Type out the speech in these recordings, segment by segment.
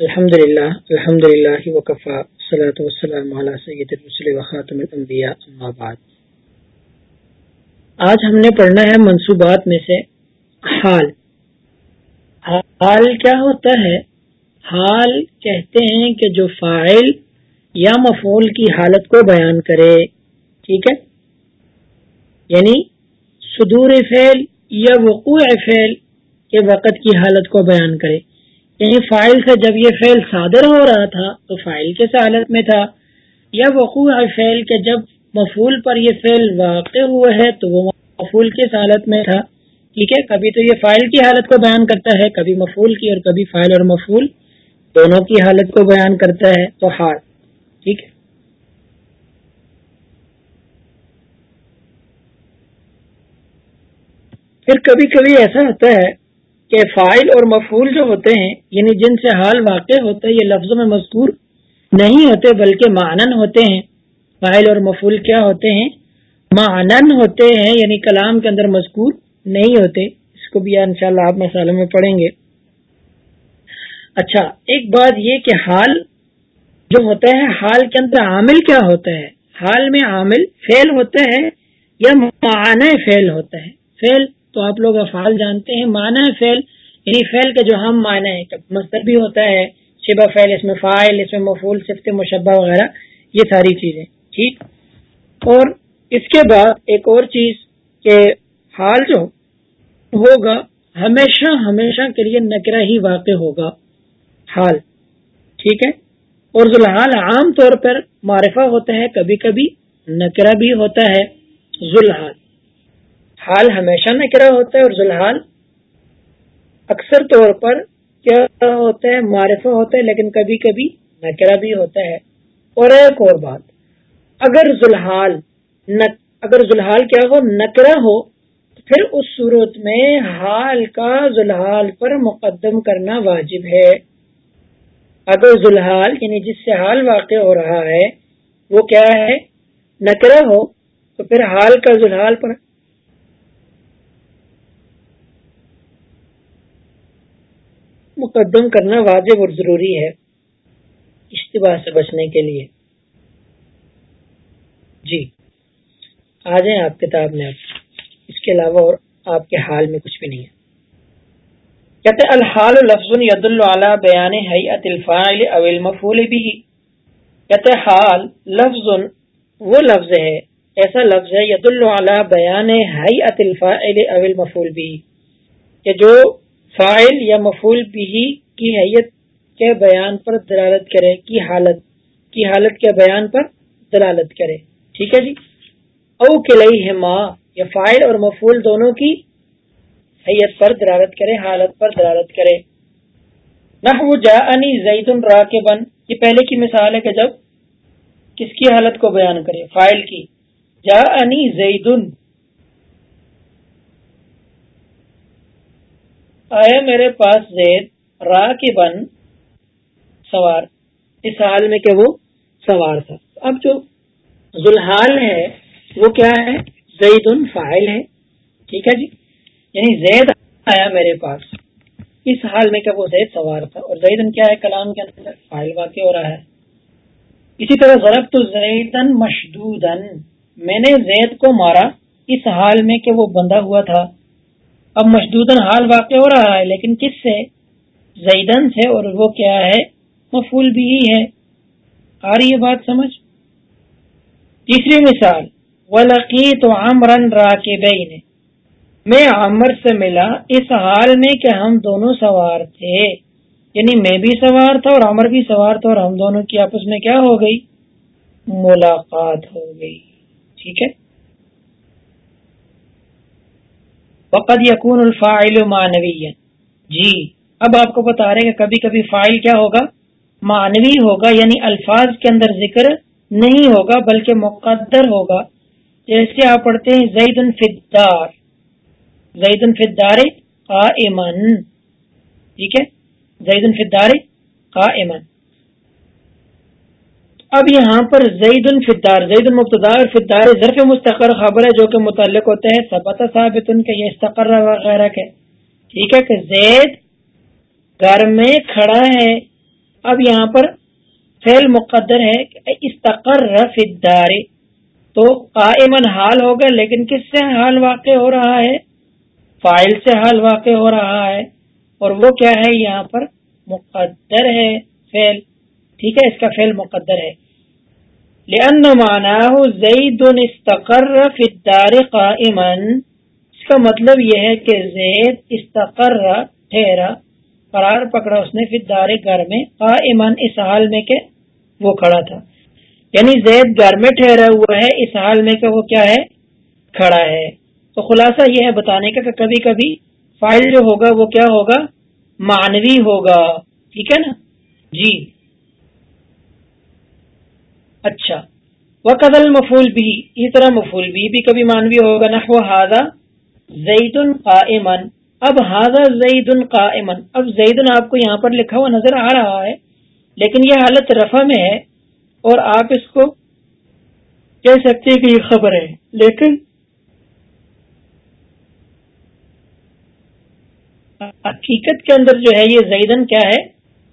الحمد للہ الحمد للہ وقفا صلاۃ وسلم علیہ سید الرسل وخاتم الانبیاء، اما بعد۔ آج ہم نے پڑھنا ہے منصوبات میں سے حال۔ حال کیا ہوتا ہے؟ حال کہتے ہیں کہ جو فائل یا مفعول کی حالت کو بیان کرے، ٹھیک ہے؟ یعنی صدور فعل یا وقوع فعل کے وقت کی حالت کو بیان کرے۔ یعنی فائل سے جب یہ فعل صادر ہو رہا تھا تو فائل کس حالت میں تھا۔ یا وقوع فعل کے جب مفول پر یہ فعل واقع ہوئے ہے تو وہ مفول کس حالت میں تھا۔ ٹھیک ہے، کبھی تو یہ فائل کی حالت کو بیان کرتا ہے، کبھی مفول کی اور کبھی فائل اور مفول دونوں کی حالت کو بیان کرتا ہے۔ تو حال، ٹھیک ہے۔ پھر کبھی کبھی ایسا ہوتا ہے کہ فائل اور مفول جو ہوتے ہیں یعنی جن سے حال واقع ہوتے ہیں یہ لفظوں میں مذکور نہیں ہوتے، بلکہ معنن ہوتے ہیں۔ فائل اور مفول کیا ہوتے ہیں؟ معنن ہوتے ہیں یعنی کلام کے اندر مذکور نہیں ہوتے۔ اس کو بھی ان شاء اللہ آپ مثالوں میں پڑھیں گے۔ اچھا ایک بات یہ کہ حال جو ہوتا ہے، حال کے اندر عامل کیا ہوتا ہے؟ حال میں عامل فیل ہوتا ہے یا معنی فیل ہوتا ہے؟ فیل تو آپ لوگ افعال جانتے ہیں، معنی فیل یعنی فیل کے جو ہم معنی ہیں مستر بھی ہوتا ہے، شبہ فیل اس میں فائل اس میں مفول صفت مشبہ وغیرہ، یہ ساری چیزیں، ٹھیک؟ اور اس کے بعد ایک اور چیز کہ حال جو ہوگا، ہمیشہ ہمیشہ کے لیے نکرا ہی واقع ہوگا، حال، ٹھیک ہے؟ اور ذوالحال عام طور پر معرفہ ہوتا ہے، کبھی کبھی نکرا بھی ہوتا ہے، ذوالحال۔ حال ہمیشہ نکرا ہوتا ہے اور ذوالحال اکثر طور پر کیا ہوتا ہے، معرفہ ہوتا ہے، لیکن کبھی کبھی نکرا بھی ہوتا ہے۔ اور ایک اور بات، اگر ذوالحال اگر ذوالحال کیا ہو نکرا ہو، تو پھر اس صورت میں حال کا ذوالحال پر مقدم کرنا واجب ہے۔ اگر ذوالحال یعنی جس سے حال واقع ہو رہا ہے، وہ کیا ہے؟ نکرا ہو، تو پھر حال کا ذوالحال پر مقدم کرنا واجب اور ضروری ہے اشتباہ سے بچنے کے لیے۔ جی آ جائیں آپ کتاب میں۔ اب اس کے علاوہ اور آپ کے حال میں کچھ بھی نہیں ہے۔ کہتے الحال لفظ ید اللہ بیان حیت الفاعل او المفعول بھی کہتے حال لفظ، وہ لفظ ہے، ایسا لفظ ہے ید اللہ بیان حیت الفاعل او المفعول بھی کہ جو فائل یا مفول بھی کی حیت کے بیان پر دلالت کرے، کی حالت کی حالت کے بیان پر دلالت کرے۔ ٹھیک ہے جی؟ او کلئی ماں یا فائل اور مفول دونوں کی حیت پر دلالت کرے، حالت پر دلالت کرے۔ نہ جا انی زید را کے بن یہ پہلے کی مثال ہے کہ جب کس کی حالت کو بیان کرے فائل کی۔ جا انی آیا میرے پاس زید را کے بن سوار۔ اس حال میں کہ وہ سوار تھا۔ اب جو ذوالحال ہے، وہ کیا ہے؟ زید فائل ہے۔ ٹھیک ہے جی؟ یعنی زید آیا میرے پاس۔ اس حال میں کہ وہ زید سوار تھا۔ اور زید کیا ہے؟ کلام کے اندر فائل واقع ہو رہا ہے۔ اسی طرح ضرب تو زیدن مشدود میں نے زید کو مارا۔ اس حال میں کہ وہ بندہ ہوا تھا۔ اب مشدود حال واقع ہو رہا ہے، لیکن کس سے؟ زیدن سے، اور وہ کیا ہے؟ مفول بھی ہی ہے۔ آ رہی ہے بات، سمجھ؟ تیسری مثال ولقی تو عمرن را میں عمر سے ملا، اس حال میں کہ ہم دونوں سوار تھے۔ یعنی میں بھی سوار تھا اور عمر بھی سوار تھا، اور ہم دونوں کی آپس میں کیا ہو گئی؟ ملاقات ہو گئی۔ ٹھیک ہے؟ وقد یقون الفاعل معنوی جی اب آپ کو بتا رہے کہ کبھی کبھی فائل کیا ہوگا؟ معنوی ہوگا یعنی الفاظ کے اندر ذکر نہیں ہوگا، بلکہ مقدر ہوگا۔ جیسے آپ پڑھتے ہیں زید الفدار زید الفدار کا ایمن ٹھیک ہے؟ زید الفدار کا ایمن اب یہاں پر زید الفطار زید المقتدار فطار ظرف مستقر خبر ہے جو کہ متعلق ہوتے ہیں سبت ثابت ان کے یہ استقر وغیرہ کے۔ ٹھیک ہے کہ زید گھر میں کھڑا ہے۔ اب یہاں پر فعل مقدر ہے استقر فدار۔ تو قائمن حال ہوگا لیکن کس سے حال واقع ہو رہا ہے؟ فائل سے حال واقع ہو رہا ہے۔ اور وہ کیا ہے؟ یہاں پر مقدر ہے فعل۔ ٹھیک ہے، اس کا فعل مقدر ہے۔ لأن معناه زید استقر الدار قائما۔ اس کا مطلب یہ ہے کہ زید استقر، ٹھہرا، قرار پکڑا اس نے فی الدار گھر میں، قائما اس حال میں کہ وہ کھڑا تھا۔ یعنی زید گھر میں ٹھہرا ہوا ہے، اس حال میں کہ وہ کیا ہے؟ کھڑا ہے۔ تو خلاصہ یہ ہے بتانے کا کہ کبھی کبھی فائل جو ہوگا وہ کیا ہوگا؟ معنوی ہوگا۔ ٹھیک ہے نا؟ جی۔ اچھا۔ وہ قدل مفول بھی اس طرح مفول بھی بھی کبھی مانوی ہوگا، نحو ہاضا زید قائمن اب ہاضا زید قائمن اب زید آپ کو یہاں پر لکھا ہوا نظر آ رہا ہے، لیکن یہ حالت رفع میں ہے، اور آپ اس کو کہہ سکتے کہ یہ خبر ہے، لیکن حقیقت کے اندر جو ہے، یہ زیدن کیا ہے؟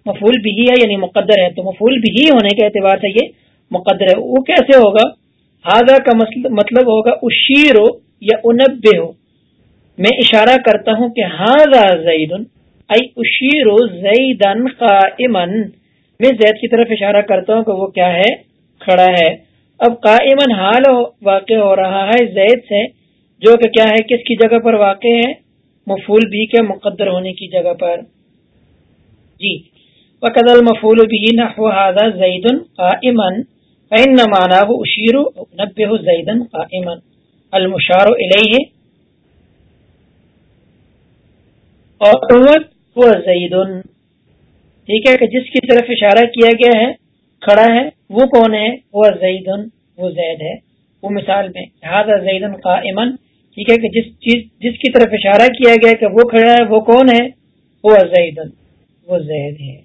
مفول بھی ہے یعنی مقدر ہے۔ تو مفول بھی ہونے کے اعتبار سے یہ مقدر ہے۔ وہ کیسے ہوگا؟ ہاضا کا مطلب ہوگا اشیر ہو یا انب ہو میں اشارہ کرتا ہوں کہ ہاضا زیدن، ای اشیر زیدن قائمن میں زید کی طرف اشارہ کرتا ہوں کہ وہ کیا ہے؟ کھڑا ہے۔ اب قائمن حال واقع ہو رہا ہے زید سے، جو کہ کیا ہے؟ کس کی جگہ پر واقع ہے؟ مفول بھی کے مقدر ہونے کی جگہ پر۔ جی۔ وقد المفول بھی نحو هذا زید قائما۔ فإن معناه اشیر نبه زیدا قائما المشار الیہ اور هو زید ٹھیک ہے کہ جس کی طرف اشارہ کیا گیا ہے، کھڑا ہے، وہ کون ہے؟ وہ زید وہ زید ہے۔ وہ مثال میں، لہٰذا زید قائمن ٹھیک ہے کہ جس چیز، جس کی طرف اشارہ کیا گیا کہ وہ کھڑا ہے، وہ کون ہے؟ وہ زید وہ زید ہے۔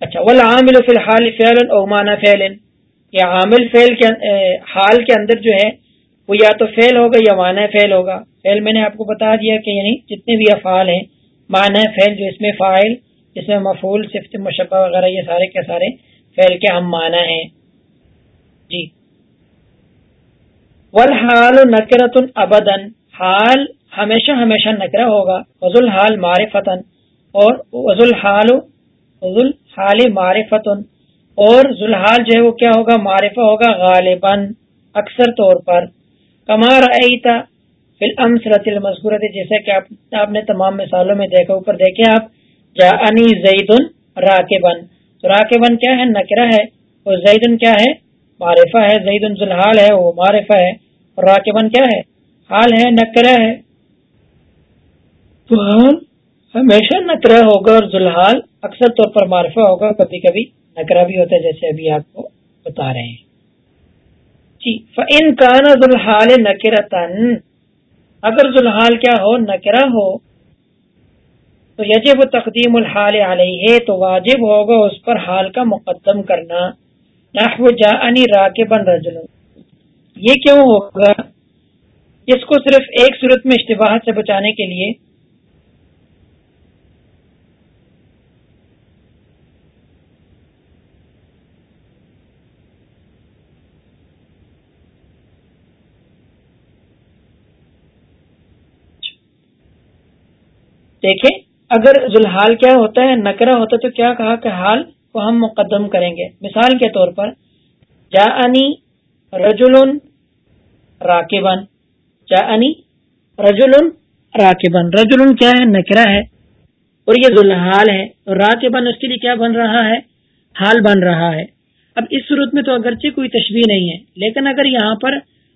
اچھا وہ عامل فی الحال فعل او مانا فعل۔ یا عامل فعل کے حال کے اندر جو ہے، وہ یا تو فعل ہوگا یا معنی فعل ہوگا۔ فعل میں نے آپ کو بتا دیا کہ یعنی جتنے بھی افعال ہیں، معنی فعل جو اس میں فائل اس میں مفول صفت، مشبہ وغیرہ، یہ سارے کے سارے فعل کے ہم معنی ہیں۔ جی۔ والحال نکرت ابدن حال ہمیشہ ہمیشہ نکرہ ہوگا۔ وزل حال معرفتن اور وزل حال وزل حال معرفتن اور ذلحال جو ہے وہ کیا ہوگا؟ معرفہ ہوگا غالباً، اکثر طور پر۔ کمار ایتا فی الامثلت المذکورت جیسے کہ آپ آپ نے تمام مثالوں میں دیکھا، اوپر دیکھیں آپ جا انی زید راکبن تو راکبن کیا ہے؟ نکرہ ہے۔ اور زیدن کیا ہے؟ معرفہ ہے۔ زید ذلحال ہے، وہ معرفہ ہے۔ اور راکبن کیا ہے؟ حال ہے، نکرہ ہے۔ تو حال ہمیشہ نکرہ ہوگا اور ذلحال اکثر طور پر معرفہ ہوگا کبھی کبھی۔ نکرہ بھی ہوتا ہے جیسے ابھی آپ کو بتا رہے ہیں۔ جی فَإِن كَانَ ذُلْحَالِ نَكِرَةً، اگر ذلحال کیا ہو، نکرہ ہو، تو یجب تقدیم الحال علیہ، تو واجب ہوگا اس پر حال کا مقدم کرنا۔ نحو جاءنی راکبن رجل۔ یہ کیوں ہوگا؟ اس کو صرف ایک صورت میں اشتباہت سے بچانے کے لیے دیکھیں، اگر ذوالحال کیا ہوتا ہے نکرا ہوتا تو کیا کہا کہ حال کو ہم مقدم کریں گے؟ مثال کے طور پر جا انی رجول راکبن جا انی رجول راکبن رجول کیا ہے؟ نکرا ہے۔ اور یہ ذوالحال ہے۔ اور راکبن اس کے لیے کیا بن رہا ہے؟ حال بن رہا ہے۔ اب اس صورت میں تو اگرچہ کوئی تشبیح نہیں ہے، لیکن اگر یہاں پر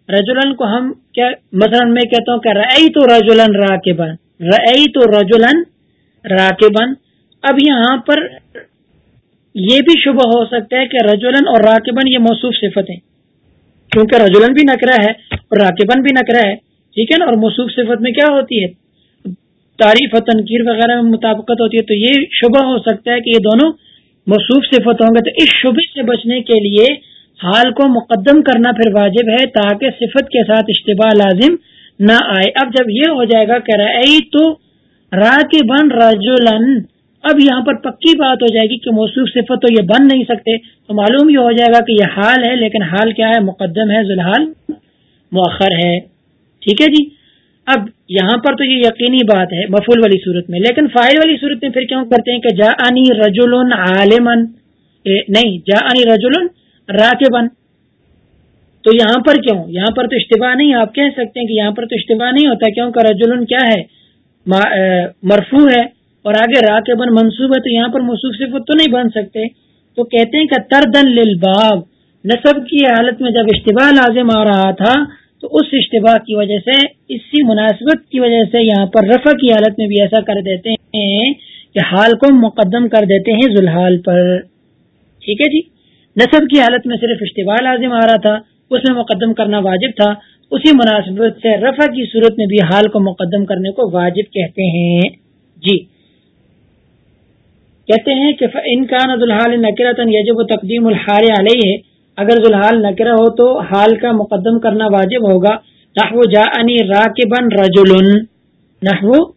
رجولن کو ہم کیا، مثلا میں کہتا ہوں کہ رئی تو رجولن راکبن رئی تو رجولن راکبن اب یہاں پر یہ بھی شبہ ہو سکتا ہے کہ رجولن اور راکبن یہ موصوف صفت ہیں کیونکہ رجولن بھی نکرا ہے اور راکبن بھی نکرا ہے۔ ٹھیک ہے نا؟ اور موصوف صفت میں کیا ہوتی ہے؟ تعریف اور تنقیر وغیرہ میں مطابقت ہوتی ہے۔ تو یہ شبہ ہو سکتا ہے کہ یہ دونوں موصوف صفت ہوں گے۔ تو اس شبے سے بچنے کے لیے حال کو مقدم کرنا پھر واجب ہے تاکہ صفت کے ساتھ اشتباہ لازم نہ آئے۔ اب جب یہ ہو جائے گا کہ رئی تو را کے بن رجولن اب یہاں پر پکی بات ہو جائے گی کہ موصوف صفت تو یہ بن نہیں سکتے۔ تو معلوم یہ ہو جائے گا کہ یہ حال ہے، لیکن حال کیا ہے؟ مقدم ہے ذلحال مؤخر ہے۔ ٹھیک ہے جی؟ اب یہاں پر تو یہ یقینی بات ہے مفول والی صورت میں۔ لیکن فائل والی صورت میں پھر کیوں کرتے ہیں کہ جا انی رجول عالمن نہیں جا انی رجول راکبن تو یہاں پر کیوں؟ یہاں پر تو اشتباہ نہیں، آپ کہہ سکتے ہیں کہ یہاں پر تو اشتباہ نہیں ہوتا، کیوں؟ کہ رجل کیا ہے؟ مرفو ہے اور آگے را کے بن منصوب ہے، تو یہاں پر مصوف صفت تو نہیں بن سکتے۔ تو کہتے ہیں کہ تردن للباب، نصب کی حالت میں جب اشتباہ لازم آ رہا تھا، تو اس اشتباہ کی وجہ سے، اسی مناسبت کی وجہ سے یہاں پر رفع کی حالت میں بھی ایسا کر دیتے ہیں کہ حال کو مقدم کر دیتے ہیں ذوالحال پر۔ ٹھیک ہے جی؟ نصب کی حالت میں صرف اشتباہ لازم آ رہا تھا اس میں مقدم کرنا واجب تھا۔ اسی مناسبت سے رفع کی صورت میں بھی حال کو مقدم کرنے کو واجب کہتے ہیں۔ جی۔ کہتے ہیں کہ ان کا نظال نکرتن یجب تقدیم الحال علیہ اگر ذوالحال نکرا ہو تو حال کا مقدم کرنا واجب ہوگا۔ نحو جا انی را کے بن نحو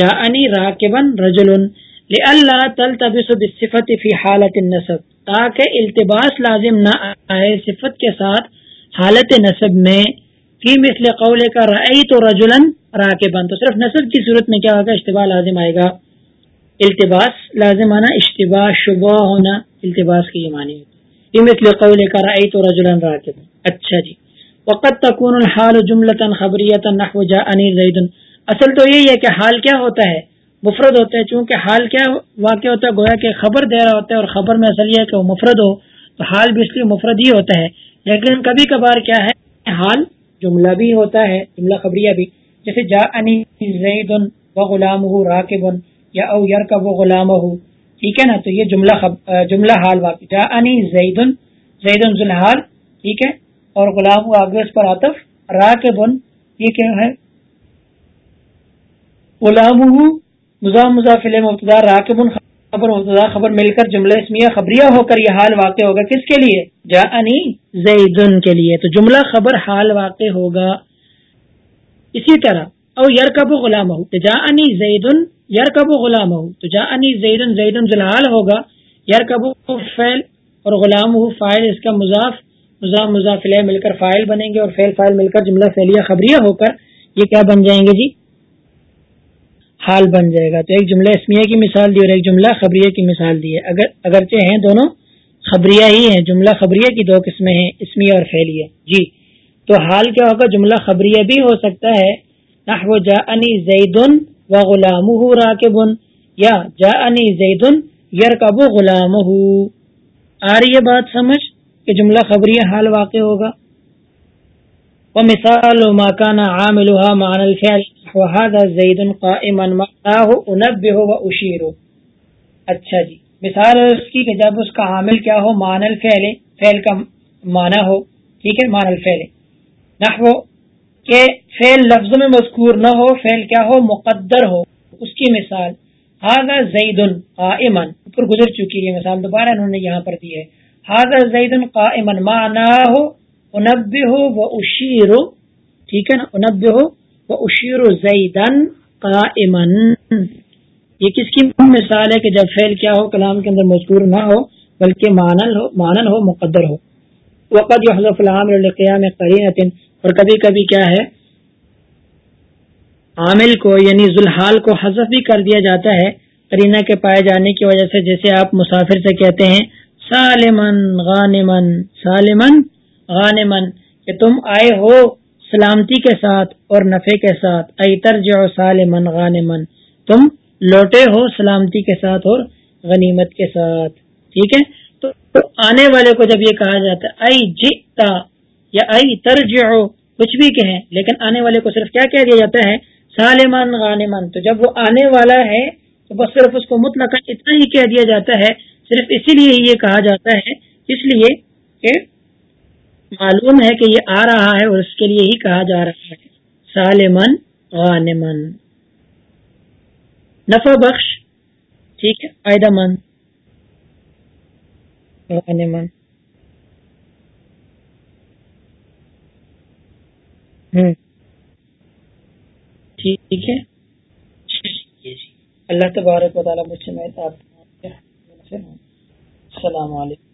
جا انی را کے بن رجول اللہ تل تبص فی حالت النصب تاکہ التباس لازم نہ آئے صفت کے ساتھ حالت نصب میں فی مثل قول کا رئی تو رجولن را کے بند تو صرف نصب کی صورت میں کیا ہوگا؟ اشتباہ لازم آئے گا۔ التباس لازم آنا، اشتباہ شبہ ہونا التباس کی یہ معنی فی مثل قول کا رئی تو رجولن را کے بند اچھا جی۔ وقت تکون الحال جملتا خبریتا نحو جا انی زیدن اصل تو یہی ہے کہ حال کیا ہوتا ہے؟ مفرد ہوتا ہے۔ چونکہ حال کیا واقع ہوتا ہے، گویا کہ خبر دے رہا ہوتا ہے اور خبر میں اصل یہ ہے کہ وہ مفرد ہو۔ تو حال بھی اس لیے مفرد ہی ہوتا ہے۔ لیکن کبھی کبھار کیا ہے، حال جملہ بھی ہوتا ہے، جملہ خبریہ بھی۔ جیسے جا انی زید و غلام ہو راکب یا او یر کا وہ غلام ہو ٹھیک ہے نا؟ تو یہ جملہ خب... جملہ حال واقع۔ جا انی زید زید ذوالحال، ٹھیک ہے؟ اور غلام آگے اس پر آتف راکب یہ کیا ہے؟ غلام مزاح مضافل مبتدا راکب خبر مبتدا خبر مل کر جملہ اسمیہ خبریہ ہو کر یہ حال واقع ہوگا۔ کس کے لیے؟ جا انی زیدن کے لیے۔ تو جملہ خبر حال واقع ہوگا۔ اسی طرح، او یار کب غلام ہو تو جا انی زیدن یار کب غلام ہو تو جا انی زیدن زیدن ذلحال ہوگا۔ یار کب فیل اور غلام ہو فائل اس کا مضاف مضاف مضافل مل کر فائل بنیں گے اور فیل فائل مل کر جملہ فیلیہ خبریہ ہو کر یہ کیا بن جائیں گے جی؟ حال بن جائے گا۔ تو ایک جملہ اسمیہ کی مثال دی اور ایک جملہ خبریہ کی مثال دی ہے۔ اگر اگرچہ ہیں دونوں خبریہ ہی ہیں، جملہ خبریہ کی دو قسمیں ہیں، اسمیہ اور فیلیہ جی۔ تو حال کیا ہوگا؟ جملہ خبریہ بھی ہو سکتا ہے۔ نحو جا انی زیدن و غلام راکبن، یا جا انی زیدن یرکب غلام آ رہی ہے بات سمجھ کہ جملہ خبریہ حال واقع ہوگا۔ ومثال ما كان عاملها معنى الفعل، وهذا زید قائما معناه انبه واشير اچھا جی مثال اس کی کہ جب اس کا عامل کیا ہو مان الفعل، فعل کا معنی ہو، ٹھیک ہے مان الفعل. نحو، کہ فعل لفظ میں مذکور نہ ہو، فعل کیا ہو، مقدر ہو. اس کی مثال، هذا زید قائما. اوپر گزر چکی ہے، مثال دوبارہ انہوں نے یہاں پر دی ہے. هذا زید قائما معناه انب ہو وہ اشیر ٹھیک ہے نا؟ انب ہو وہ اشیر زیدن کا یہ کس کی مثال ہے کہ جب فعل کیا ہو، کلام کے اندر مذکور نہ ہو، بلکہ مانل ہو مانل ہو، مقدر ہو۔ وقت جو حضرت الحام القیام قرین اور کبھی کبھی کیا ہے؟ عامل کو یعنی ذوالحال کو حذف بھی کر دیا جاتا ہے کرینہ کے پائے جانے کی وجہ سے، جیسے آپ مسافر سے کہتے ہیں سالمن غانمن سالمن غانمن کہ تم آئے ہو سلامتی کے ساتھ اور نفے کے ساتھ۔ ایتر جو سالمن غانمن تم لوٹے ہو سلامتی کے ساتھ اور غنیمت کے ساتھ۔ ٹھیک ہے؟ تو آنے والے کو جب یہ کہا جاتا ہے ائی جیتا یا ائی ترجع کچھ بھی کہیں، لیکن آنے والے کو صرف کیا کہہ دیا جاتا ہے؟ سالمن غانمن تو جب وہ آنے والا ہے، تو بس صرف اس کو مطلق اتنا ہی کہہ دیا جاتا ہے، صرف اسی لیے یہ کہا جاتا ہے، اس لیے کہ معلوم ہے کہ یہ آ رہا ہے اور اس کے لیے ہی کہا جا رہا ہے۔ سالمن، غانمن۔ نفع بخش، ٹھیک ہے فائدہ مند غانمن ٹھیک ہے۔ اللہ تبارک و تعالیٰ مجھ سے میں السلام علیکم۔